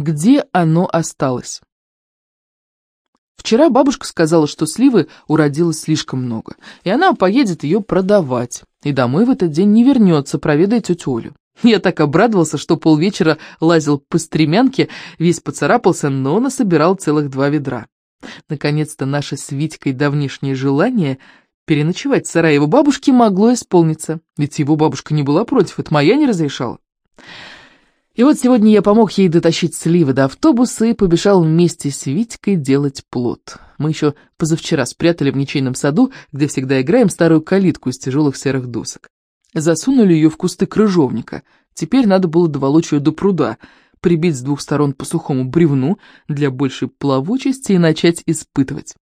Где оно осталось? Вчера бабушка сказала, что сливы уродилось слишком много, и она поедет ее продавать, и домой в этот день не вернется, проведать тетю Олю. Я так обрадовался, что полвечера лазил по стремянке, весь поцарапался, но насобирал целых два ведра. Наконец-то наше с Витькой давнишнее желание переночевать в сарае его бабушки могло исполниться, ведь его бабушка не была против, это моя не разрешала. И вот сегодня я помог ей дотащить сливы до автобуса и побежал вместе с Витькой делать плод. Мы еще позавчера спрятали в ничейном саду, где всегда играем, старую калитку из тяжелых серых досок. Засунули ее в кусты крыжовника. Теперь надо было доволочь ее до пруда, прибить с двух сторон по сухому бревну для большей плавучести и начать испытывать.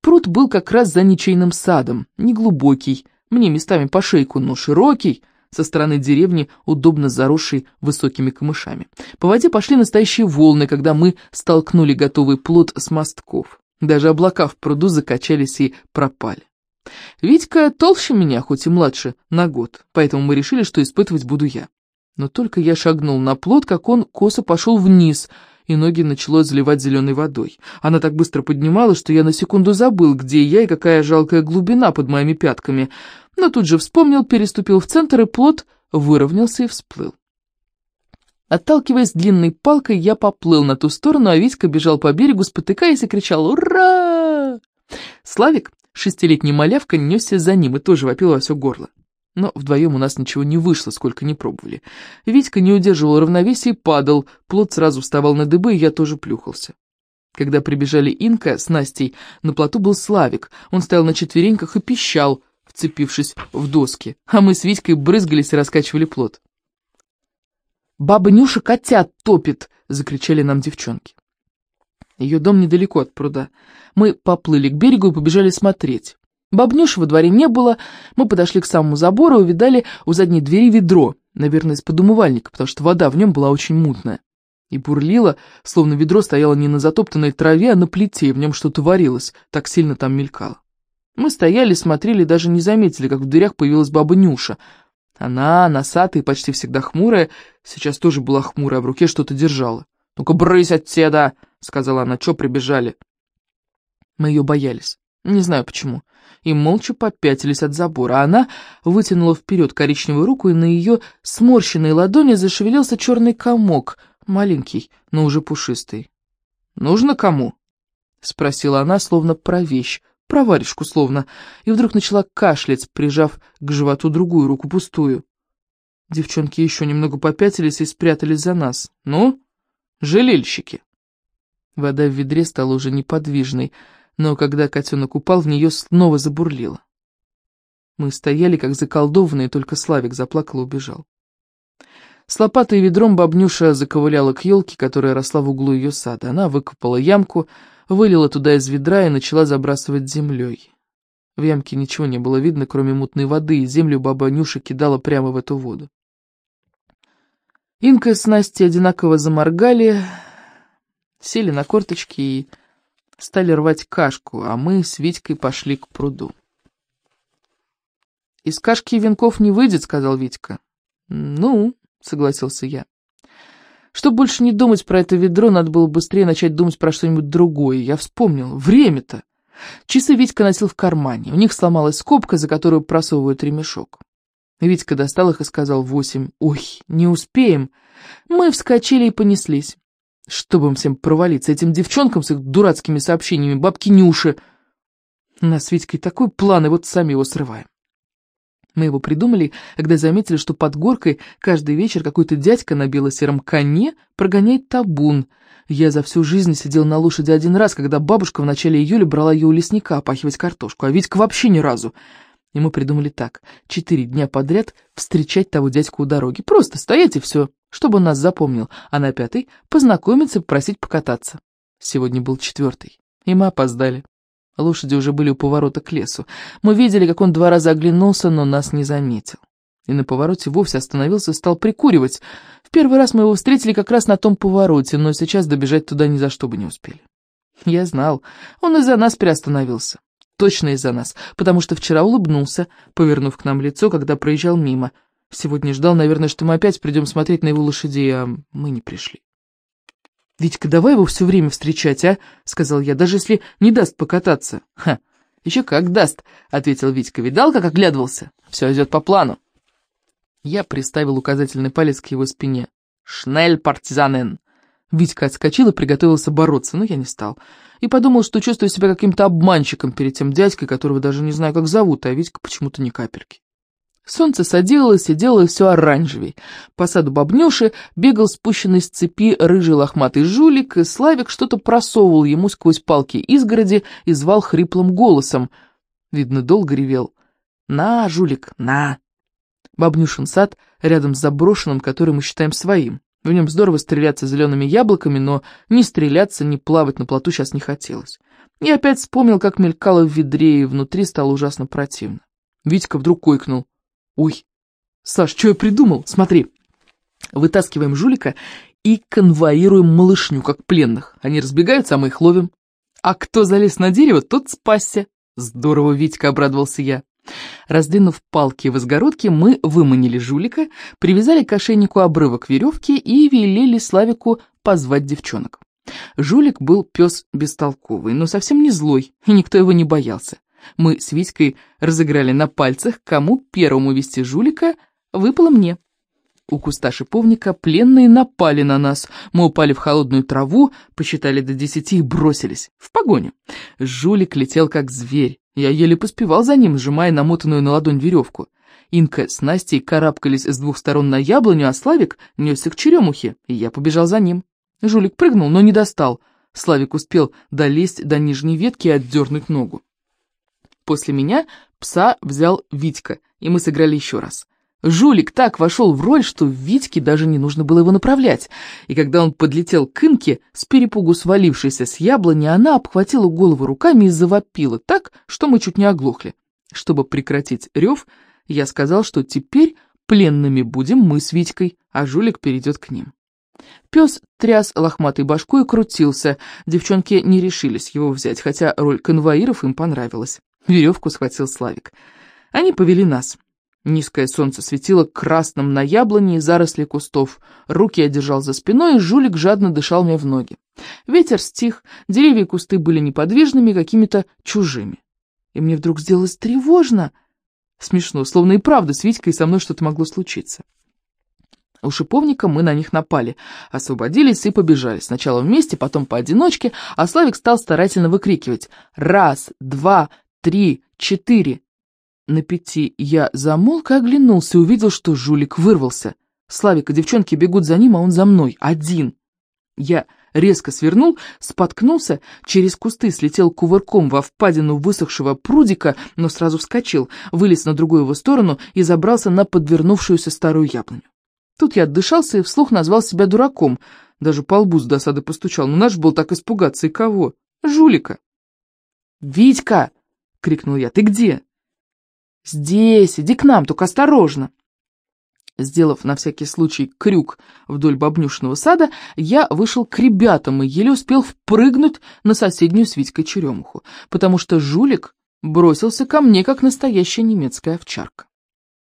Пруд был как раз за ничейным садом, неглубокий, мне местами по шейку, но широкий, со стороны деревни, удобно заросший высокими камышами. По воде пошли настоящие волны, когда мы столкнули готовый плод с мостков. Даже облака в пруду закачались и пропали. Витька толще меня, хоть и младше, на год, поэтому мы решили, что испытывать буду я. Но только я шагнул на плот, как он косо пошел вниз, и ноги начало заливать зеленой водой. Она так быстро поднималась, что я на секунду забыл, где я и какая жалкая глубина под моими пятками, но тут же вспомнил, переступил в центр, и плот выровнялся и всплыл. Отталкиваясь длинной палкой, я поплыл на ту сторону, а Витька бежал по берегу, спотыкаясь и кричал «Ура!». Славик, Шестилетний малявка несся за ним и тоже вопил во все горло. Но вдвоем у нас ничего не вышло, сколько не пробовали. Витька не удерживал равновесия и падал, плод сразу вставал на дыбы, и я тоже плюхался. Когда прибежали Инка с Настей, на плоту был Славик. Он стоял на четвереньках и пищал, вцепившись в доски, а мы с Витькой брызгались и раскачивали плод. «Баба Нюша котят топит!» — закричали нам девчонки. Ее дом недалеко от пруда. Мы поплыли к берегу и побежали смотреть. Бабнюши во дворе не было, мы подошли к самому забору и увидали у задней двери ведро, наверное, из-под умывальника, потому что вода в нем была очень мутная. И бурлила, словно ведро стояло не на затоптанной траве, а на плите, и в нем что-то варилось, так сильно там мелькало. Мы стояли, смотрели, даже не заметили, как в дверях появилась баба Нюша. Она, носатая почти всегда хмурая, сейчас тоже была хмурая, а в руке что-то держала. «Ну-ка, брысь от седа!» — сказала она. «Чё прибежали?» Мы ее боялись. Не знаю почему. И молча попятились от забора. А она вытянула вперед коричневую руку, и на ее сморщенной ладони зашевелился черный комок, маленький, но уже пушистый. «Нужно кому?» — спросила она, словно про вещь, про варежку словно, и вдруг начала кашлять, прижав к животу другую руку пустую. Девчонки еще немного попятились и спрятались за нас. «Ну, жалельщики!» Вода в ведре стала уже неподвижной, но когда котенок упал, в нее снова забурлило. Мы стояли, как заколдованные, только Славик заплакал и убежал. С лопатой и ведром бабнюша заковыляла к елке, которая росла в углу ее сада. Она выкопала ямку, вылила туда из ведра и начала забрасывать землей. В ямке ничего не было видно, кроме мутной воды, и землю баба Нюша кидала прямо в эту воду. Инка с Настей одинаково заморгали, сели на корточки и стали рвать кашку, а мы с Витькой пошли к пруду. «Из кашки венков не выйдет», — сказал Витька. «Ну», — согласился я. Чтобы больше не думать про это ведро, надо было быстрее начать думать про что-нибудь другое. Я вспомнил. Время-то. Часы Витька носил в кармане. У них сломалась скобка, за которую просовывают ремешок. Витька достал их и сказал восемь. «Ой, не успеем». Мы вскочили и понеслись. Чтобы им всем провалиться, этим девчонкам с их дурацкими сообщениями, бабки Нюши. У нас с Витькой такой план, и вот сами его срываем. Мы его придумали, когда заметили, что под горкой каждый вечер какой-то дядька на бело-сером коне прогоняет табун. Я за всю жизнь сидел на лошади один раз, когда бабушка в начале июля брала ее у лесника опахивать картошку, а Витька вообще ни разу. И мы придумали так, четыре дня подряд встречать того дядьку у дороги. Просто стоять и все чтобы он нас запомнил, а на пятый познакомиться попросить покататься. Сегодня был четвертый, и мы опоздали. Лошади уже были у поворота к лесу. Мы видели, как он два раза оглянулся, но нас не заметил. И на повороте вовсе остановился и стал прикуривать. В первый раз мы его встретили как раз на том повороте, но сейчас добежать туда ни за что бы не успели. Я знал, он из-за нас приостановился. Точно из-за нас, потому что вчера улыбнулся, повернув к нам лицо, когда проезжал мимо — Сегодня ждал, наверное, что мы опять придем смотреть на его лошадей, а мы не пришли. «Витька, давай его все время встречать, а?» — сказал я, — «даже если не даст покататься». «Ха, еще как даст», — ответил Витька. «Видал, как оглядывался? Все идет по плану». Я приставил указательный палец к его спине. «Шнель, партизанен!» Витька отскочил и приготовился бороться, но я не стал. И подумал, что чувствую себя каким-то обманщиком перед тем дядькой, которого даже не знаю, как зовут, а Витька почему-то ни капельки. Солнце садилось и делало все оранжевей. По саду бабнюши бегал спущенный с цепи рыжий лохматый жулик, и Славик что-то просовывал ему сквозь палки изгороди и звал хриплым голосом. Видно, долго ревел. «На, жулик, на!» Бабнюшин сад рядом с заброшенным, который мы считаем своим. В нем здорово стреляться зелеными яблоками, но ни стреляться, ни плавать на плоту сейчас не хотелось. И опять вспомнил, как мелькало в ведре, и внутри стало ужасно противно. Витька вдруг койкнул. «Ой, Саш, что я придумал? Смотри, вытаскиваем жулика и конвоируем малышню, как пленных. Они разбегаются, а мы их ловим. А кто залез на дерево, тот спасся». Здорово, Витька, обрадовался я. Раздвинув палки в изгородке, мы выманили жулика, привязали к ошейнику обрывок веревки и велели Славику позвать девчонок. Жулик был пес бестолковый, но совсем не злой, и никто его не боялся. Мы с Витькой разыграли на пальцах, кому первому вести жулика, выпало мне. У куста шиповника пленные напали на нас. Мы упали в холодную траву, посчитали до десяти и бросились. В погоню. Жулик летел как зверь. Я еле поспевал за ним, сжимая намотанную на ладонь веревку. Инка с Настей карабкались с двух сторон на яблоню, а Славик несся к черемухе, и я побежал за ним. Жулик прыгнул, но не достал. Славик успел долезть до нижней ветки и отдернуть ногу. После меня пса взял Витька, и мы сыграли еще раз. Жулик так вошел в роль, что Витьке даже не нужно было его направлять, и когда он подлетел к Инке, с перепугу свалившейся с яблони, она обхватила голову руками и завопила так, что мы чуть не оглохли. Чтобы прекратить рев, я сказал, что теперь пленными будем мы с Витькой, а жулик перейдет к ним. Пес тряс лохматой башкой и крутился, девчонки не решились его взять, хотя роль конвоиров им понравилась. Веревку схватил Славик. Они повели нас. Низкое солнце светило красным на яблоне и заросли кустов. Руки я держал за спиной, и жулик жадно дышал мне в ноги. Ветер стих, деревья и кусты были неподвижными, какими-то чужими. И мне вдруг сделалось тревожно. Смешно, словно и правда с Витькой со мной что-то могло случиться. У шиповника мы на них напали, освободились и побежали. Сначала вместе, потом поодиночке, а Славик стал старательно выкрикивать «Раз, два, три, четыре!» На пяти я замолк и оглянулся, и увидел, что жулик вырвался. Славик и девчонки бегут за ним, а он за мной, один. Я резко свернул, споткнулся, через кусты слетел кувырком во впадину высохшего прудика, но сразу вскочил, вылез на другую его сторону и забрался на подвернувшуюся старую яблоню. Тут я отдышался и вслух назвал себя дураком, даже по лбу с досады постучал, но наш был так испугаться, и кого? Жулика. «Витька!» — крикнул я. «Ты где?» «Здесь, иди к нам, только осторожно!» Сделав на всякий случай крюк вдоль бабнюшного сада, я вышел к ребятам и еле успел впрыгнуть на соседнюю с Витькой черемуху, потому что жулик бросился ко мне, как настоящая немецкая овчарка.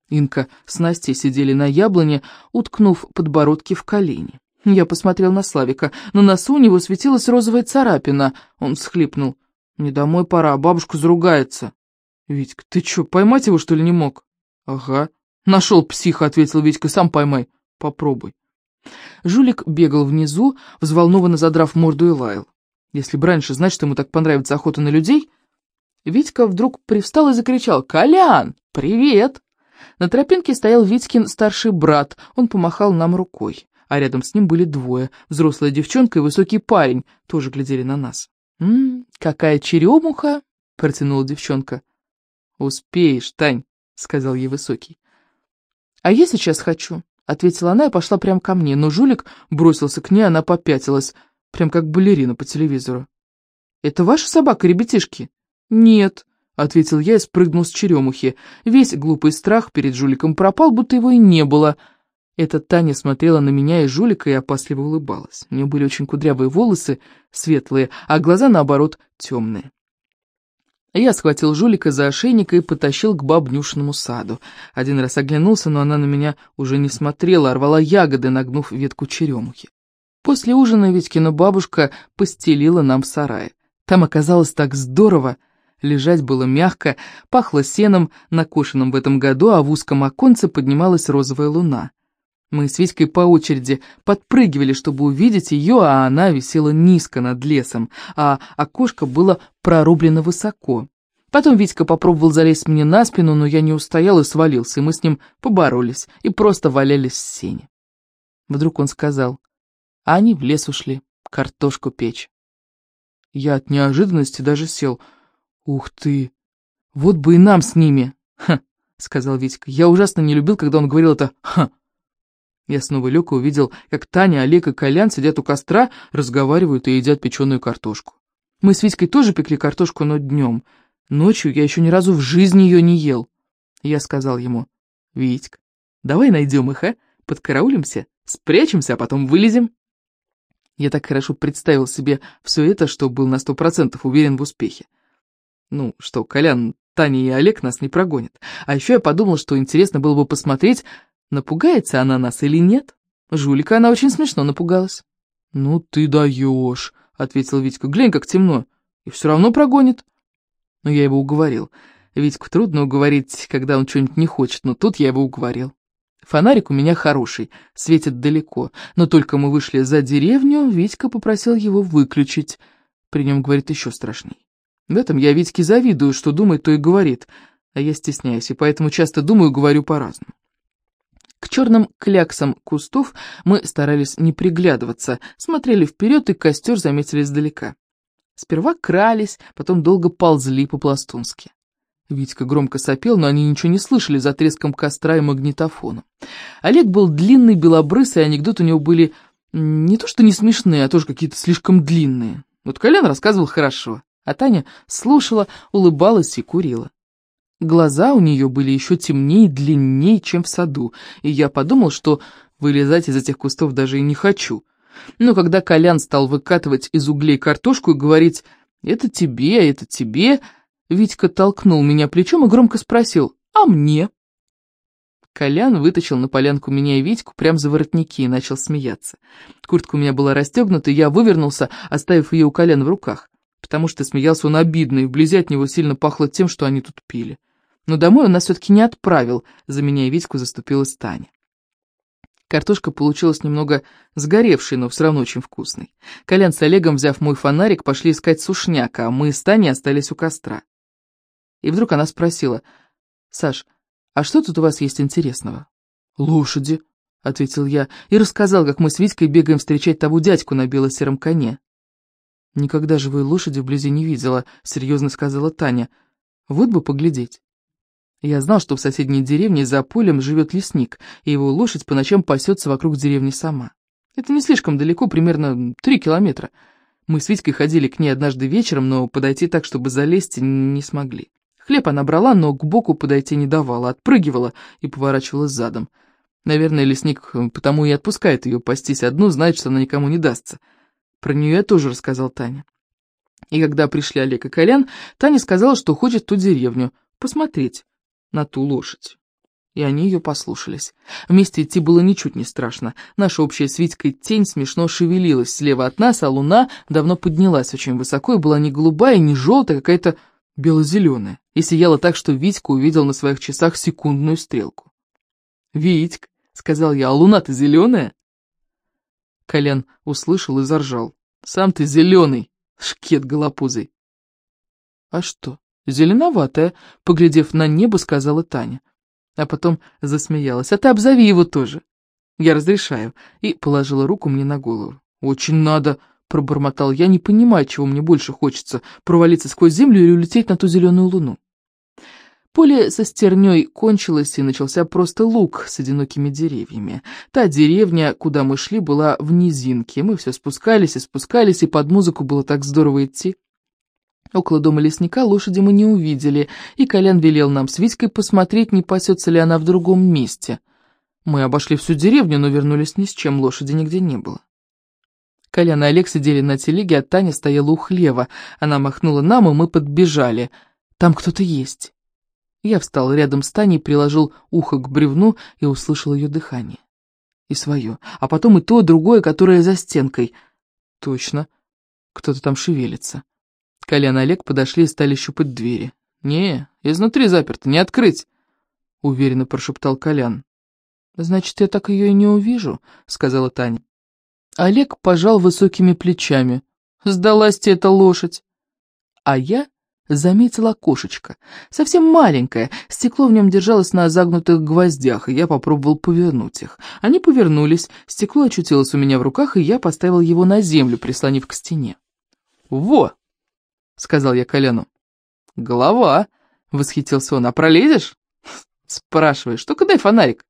Инка с Настей сидели на яблоне, уткнув подбородки в колени. Я посмотрел на Славика. На носу у него светилась розовая царапина. Он всхлипнул. «Мне домой пора, бабушка заругается». «Витька, ты чё, поймать его, что ли, не мог?» «Ага». «Нашел психа», — ответил Витька, — «сам поймай». «Попробуй». Жулик бегал внизу, взволнованно задрав морду и лаял. Если бы раньше знать, что ему так понравится охота на людей... Витька вдруг привстал и закричал «Колян, привет!» На тропинке стоял Витькин старший брат, он помахал нам рукой, а рядом с ним были двое, взрослая девчонка и высокий парень, тоже глядели на нас. «М -м, какая черемуха!» — протянула девчонка. «Успеешь, Тань», — сказал ей Высокий. «А я сейчас хочу», — ответила она и пошла прямо ко мне, но жулик бросился к ней, она попятилась, прям как балерина по телевизору. «Это ваша собака, ребятишки?» «Нет», — ответил я и спрыгнул с черемухи. Весь глупый страх перед жуликом пропал, будто его и не было. Эта Таня смотрела на меня и жулика и опасливо улыбалась. У нее были очень кудрявые волосы, светлые, а глаза, наоборот, темные. Я схватил жулика за ошейник и потащил к бабнюшному саду. Один раз оглянулся, но она на меня уже не смотрела, а рвала ягоды, нагнув ветку черемухи. После ужина Витькина бабушка постелила нам в сарае. Там оказалось так здорово. Лежать было мягко, пахло сеном, накошенным в этом году, а в узком оконце поднималась розовая луна. Мы с Витькой по очереди подпрыгивали, чтобы увидеть ее, а она висела низко над лесом, а окошко было прорублено высоко. Потом Витька попробовал залезть мне на спину, но я не устоял и свалился, и мы с ним поборолись и просто валялись в сене. Вдруг он сказал, а они в лес ушли, картошку печь. Я от неожиданности даже сел. «Ух ты! Вот бы и нам с ними!» Сказал Витька. Я ужасно не любил, когда он говорил это «ха». Я снова лег и увидел, как Таня, Олег и Колян сидят у костра, разговаривают и едят печеную картошку. Мы с Витькой тоже пекли картошку, но днем. Ночью я еще ни разу в жизни ее не ел. Я сказал ему, «Витьк, давай найдем их, а? Подкараулимся, спрячемся, а потом вылезем». Я так хорошо представил себе все это, что был на сто процентов уверен в успехе. Ну, что, Колян, Таня и Олег нас не прогонят. А еще я подумал, что интересно было бы посмотреть, напугается она нас или нет. Жулика она очень смешно напугалась. «Ну ты даешь», — ответил Витька, — «глянь, как темно, и все равно прогонит». Но я его уговорил. Витьку трудно уговорить, когда он что-нибудь не хочет, но тут я его уговорил. Фонарик у меня хороший, светит далеко, но только мы вышли за деревню, Витька попросил его выключить. При нем говорит еще страшней. В этом я Витьке завидую, что думает, то и говорит, а я стесняюсь, и поэтому часто думаю, говорю по-разному. К черным кляксам кустов мы старались не приглядываться, смотрели вперед и костер заметили издалека. Сперва крались, потом долго ползли по-пластунски. Витька громко сопел, но они ничего не слышали за треском костра и магнитофоном. Олег был длинный, белобрысый, анекдоты у него были не то что не смешные, а тоже какие-то слишком длинные. Вот Колян рассказывал хорошо, а Таня слушала, улыбалась и курила. Глаза у нее были еще темнее и длиннее, чем в саду, и я подумал, что вылезать из этих кустов даже и не хочу. Но когда Колян стал выкатывать из углей картошку и говорить «это тебе, а это тебе», Витька толкнул меня плечом и громко спросил «А мне?». Колян вытащил на полянку меня и Витьку прямо за воротники и начал смеяться. Куртка у меня была расстегнута, и я вывернулся, оставив ее у Коляна в руках, потому что смеялся он обидно, и вблизи от него сильно пахло тем, что они тут пили. Но домой он нас все-таки не отправил, за меня и Витьку заступилась Таня. Картошка получилась немного сгоревшей, но все равно очень вкусной. Колян с Олегом, взяв мой фонарик, пошли искать сушняка, а мы с Таней остались у костра. И вдруг она спросила, «Саш, а что тут у вас есть интересного?» «Лошади», — ответил я, и рассказал, как мы с Витькой бегаем встречать того дядьку на бело-сером коне. «Никогда живой лошади вблизи не видела», — серьезно сказала Таня. «Вот бы поглядеть». Я знал, что в соседней деревне за полем живет лесник, и его лошадь по ночам пасется вокруг деревни сама. Это не слишком далеко, примерно три километра. Мы с Витькой ходили к ней однажды вечером, но подойти так, чтобы залезть, не смогли. Хлеб она брала, но к боку подойти не давала, отпрыгивала и поворачивалась задом. Наверное, лесник потому и отпускает ее пастись одну, знает, что она никому не дастся. Про нее я тоже рассказал Тане. И когда пришли Олег и Колян, Таня сказала, что хочет ту деревню посмотреть на ту лошадь. И они ее послушались. Вместе идти было ничуть не страшно. Наша общая с Витькой тень смешно шевелилась слева от нас, а луна давно поднялась очень высоко и была не голубая, не желтая, а какая-то бело-зеленая, и сияла так, что Витька увидел на своих часах секундную стрелку. «Витьк», — сказал я, — «а луна-то зеленая?» Колян услышал и заржал. «Сам ты зеленый, шкет голопузый». «А что, зеленоватая?» — поглядев на небо, сказала Таня. А потом засмеялась. «А ты обзови его тоже». «Я разрешаю», и положила руку мне на голову. «Очень надо», пробормотал я, не понимая, чего мне больше хочется, провалиться сквозь землю или улететь на ту зеленую луну. Поле со стерней кончилось, и начался просто луг с одинокими деревьями. Та деревня, куда мы шли, была в низинке. Мы все спускались и спускались, и под музыку было так здорово идти. Около дома лесника лошади мы не увидели, и Колян велел нам с Витькой посмотреть, не пасется ли она в другом месте. Мы обошли всю деревню, но вернулись ни с чем, лошади нигде не было. Колян и Олег сидели на телеге, а Таня стояла у хлева. Она махнула нам, и мы подбежали. «Там кто-то есть». Я встал рядом с Таней, приложил ухо к бревну и услышал ее дыхание. и свое, а потом и то, другое, которое за стенкой. Точно, кто-то там шевелится. Колян и Олег подошли и стали щупать двери. «Не, изнутри заперто, не открыть!» — уверенно прошептал Колян. «Значит, я так ее и не увижу», — сказала Таня. Олег пожал высокими плечами. «Сдалась тебе эта лошадь!» А я заметила окошечко, совсем маленькое, стекло в нем держалось на загнутых гвоздях, и я попробовал повернуть их. Они повернулись, стекло очутилось у меня в руках, и я поставил его на землю, прислонив к стене. «Во!» — сказал я Коляну. «Голова!» — восхитился он. «А пролезешь?» «Спрашиваешь, только дай фонарик».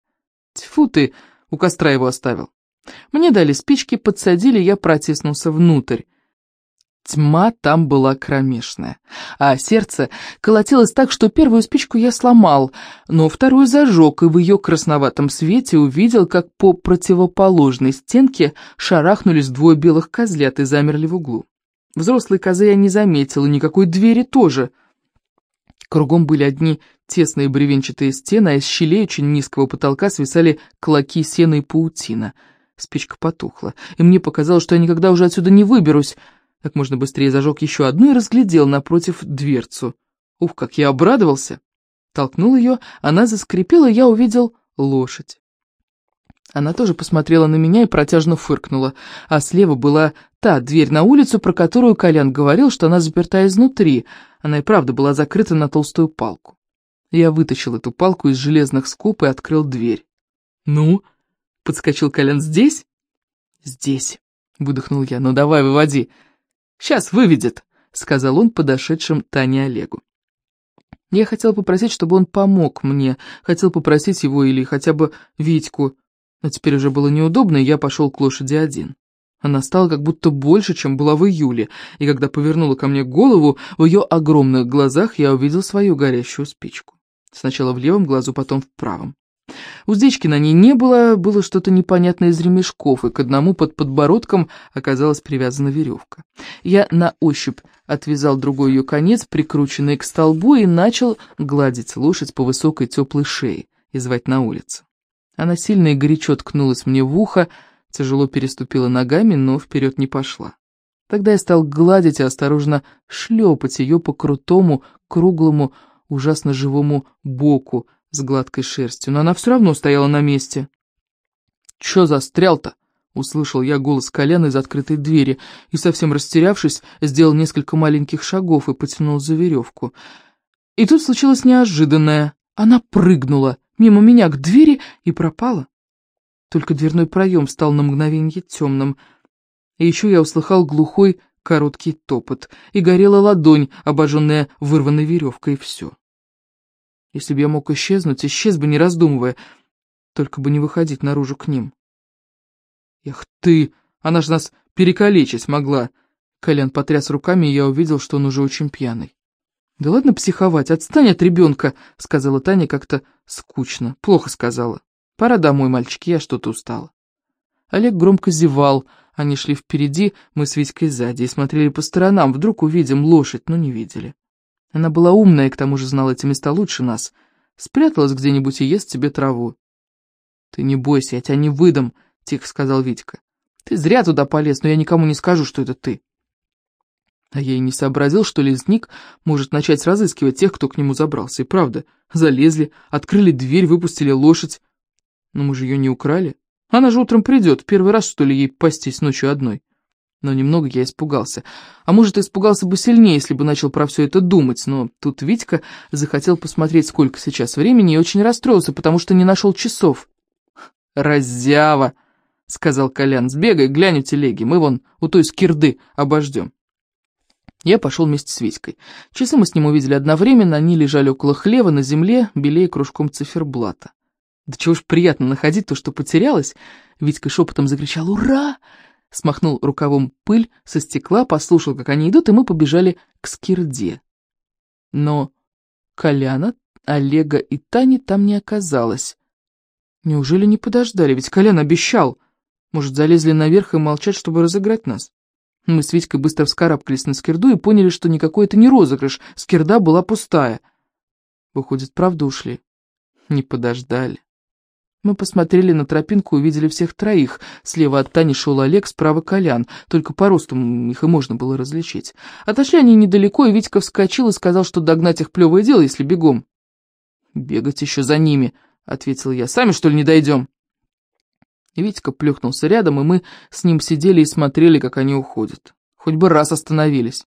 «Тьфу ты!» — у костра его оставил. Мне дали спички, подсадили, я протиснулся внутрь. Тьма там была кромешная, а сердце колотилось так, что первую спичку я сломал, но вторую зажег, и в ее красноватом свете увидел, как по противоположной стенке шарахнулись двое белых козлят и замерли в углу. Взрослые козы я не заметил, и никакой двери тоже. Кругом были одни тесные бревенчатые стены, а из щелей очень низкого потолка свисали клоки сена и паутина. Спичка потухла, и мне показалось, что я никогда уже отсюда не выберусь, как можно быстрее зажег еще одну и разглядел напротив дверцу. Ух, как я обрадовался! Толкнул ее, она заскрипела, и я увидел лошадь. Она тоже посмотрела на меня и протяжно фыркнула, а слева была та дверь на улицу, про которую Колян говорил, что она заперта изнутри. Она и правда была закрыта на толстую палку. Я вытащил эту палку из железных скоб и открыл дверь. «Ну?» — подскочил Колян. «Здесь?» «Здесь», — выдохнул я. «Ну давай, выводи». «Сейчас выведет», — сказал он подошедшим Тане Олегу. Я хотел попросить, чтобы он помог мне, хотел попросить его или хотя бы Витьку, но теперь уже было неудобно, и я пошел к лошади один. Она стала как будто больше, чем была в июле, и когда повернула ко мне голову, в ее огромных глазах я увидел свою горящую спичку. Сначала в левом глазу, потом в правом. Уздечки на ней не было, было что-то непонятное из ремешков, и к одному под подбородком оказалась привязана веревка. Я на ощупь отвязал другой ее конец, прикрученный к столбу, и начал гладить лошадь по высокой теплой шее и звать на улицу. Она сильно и горячо ткнулась мне в ухо, тяжело переступила ногами, но вперед не пошла. Тогда я стал гладить и осторожно шлепать ее по крутому, круглому, ужасно живому боку, с гладкой шерстью, но она все равно стояла на месте. «Чё застрял-то?» — услышал я голос колена из открытой двери и, совсем растерявшись, сделал несколько маленьких шагов и потянул за веревку. И тут случилось неожиданное. Она прыгнула мимо меня к двери и пропала. Только дверной проем стал на мгновенье темным. И еще я услыхал глухой короткий топот, и горела ладонь, обожженная вырванной веревкой, и все. Если бы я мог исчезнуть, исчез бы, не раздумывая, только бы не выходить наружу к ним. Эх ты, она же нас перекалечить могла. Колян потряс руками, и я увидел, что он уже очень пьяный. «Да ладно психовать, отстань от ребенка», — сказала Таня как-то скучно. Плохо сказала. «Пора домой, мальчики, я что-то устала». Олег громко зевал, они шли впереди, мы с Витькой сзади, и смотрели по сторонам, вдруг увидим лошадь, но не видели. Она была умная и к тому же знала эти места лучше нас. Спряталась где-нибудь и ест себе траву. «Ты не бойся, я тебя не выдам», — тихо сказал Витька. «Ты зря туда полез, но я никому не скажу, что это ты». А я и не сообразил, что лесник может начать разыскивать тех, кто к нему забрался. И правда, залезли, открыли дверь, выпустили лошадь. Но мы же ее не украли. Она же утром придет, первый раз, что ли, ей пастись ночью одной. Но немного я испугался. А может, испугался бы сильнее, если бы начал про все это думать, но тут Витька захотел посмотреть, сколько сейчас времени, и очень расстроился, потому что не нашел часов. «Раззява!» — сказал Колян. «Сбегай, глянь у телеги, мы вон у той скирды обождем». Я пошел вместе с Витькой. Часы мы с ним увидели одновременно, они лежали около хлева на земле, белее кружком циферблата. Да чего ж приятно находить то, что потерялось. Витька шепотом закричал «Ура!» смахнул рукавом пыль со стекла, послушал, как они идут, и мы побежали к скирде. Но Коляна, Олега и Тани там не оказалось. Неужели не подождали? Ведь Колян обещал. Может, залезли наверх и молчать, чтобы разыграть нас? Мы с Витькой быстро вскарабкались на скирду и поняли, что никакой это не розыгрыш, скирда была пустая. Выходит, правда ушли? Не подождали. Мы посмотрели на тропинку и увидели всех троих. Слева от Тани шел Олег, справа Колян. Только по росту их и можно было различить. Отошли они недалеко, и Витька вскочил и сказал, что догнать их плевое дело, если бегом. «Бегать еще за ними», — ответил я. «Сами, что ли, не дойдем?» Витька плюхнулся рядом, и мы с ним сидели и смотрели, как они уходят. Хоть бы раз остановились.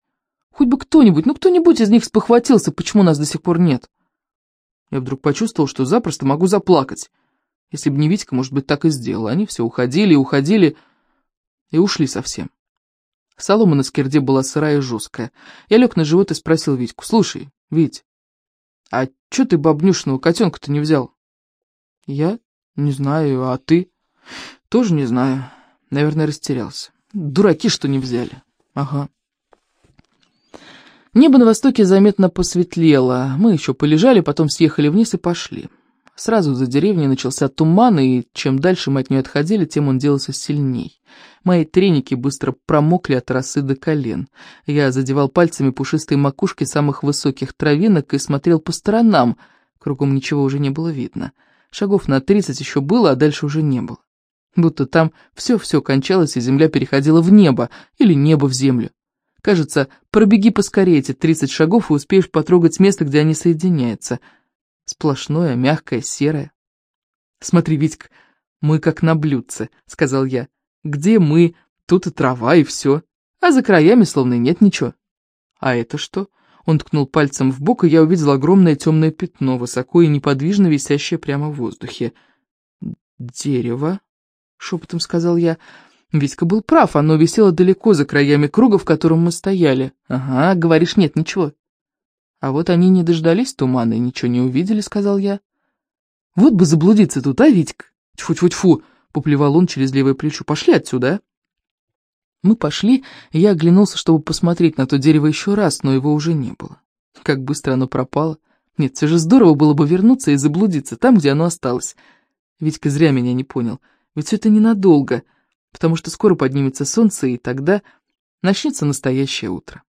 Хоть бы кто-нибудь, ну кто-нибудь из них спохватился, почему нас до сих пор нет. Я вдруг почувствовал, что запросто могу заплакать. Если бы не Витька, может быть, так и сделал. Они все уходили и уходили, и ушли совсем. Солома на скирде была сырая и жесткая. Я лег на живот и спросил Витьку, «Слушай, Вить, а чё ты бабнюшного котенка-то не взял?» «Я? Не знаю, а ты?» «Тоже не знаю. Наверное, растерялся. Дураки, что не взяли». «Ага». Небо на востоке заметно посветлело. Мы еще полежали, потом съехали вниз и пошли. Сразу за деревней начался туман, и чем дальше мы от нее отходили, тем он делался сильней. Мои треники быстро промокли от росы до колен. Я задевал пальцами пушистые макушки самых высоких травинок и смотрел по сторонам. Кругом ничего уже не было видно. Шагов на тридцать еще было, а дальше уже не было. Будто там все-все кончалось, и земля переходила в небо, или небо в землю. Кажется, пробеги поскорее эти тридцать шагов и успеешь потрогать место, где они соединяются — Сплошное, мягкое, серое. «Смотри, Витька, мы как на блюдце», — сказал я. «Где мы? Тут и трава, и все. А за краями словно нет ничего». «А это что?» Он ткнул пальцем в бок, и я увидел огромное темное пятно, высоко и неподвижно висящее прямо в воздухе. «Дерево», — шепотом сказал я. Витька был прав, оно висело далеко за краями круга, в котором мы стояли. «Ага, говоришь, нет ничего». А вот они не дождались тумана и ничего не увидели, сказал я. Вот бы заблудиться тут, а, Витька? Тьфу-тьфу-тьфу, поплевал он через левое плечо. Пошли отсюда, а? Мы пошли, и я оглянулся, чтобы посмотреть на то дерево еще раз, но его уже не было. Как быстро оно пропало. Нет, все же здорово было бы вернуться и заблудиться там, где оно осталось. Витька зря меня не понял. Ведь все это ненадолго, потому что скоро поднимется солнце, и тогда начнется настоящее утро.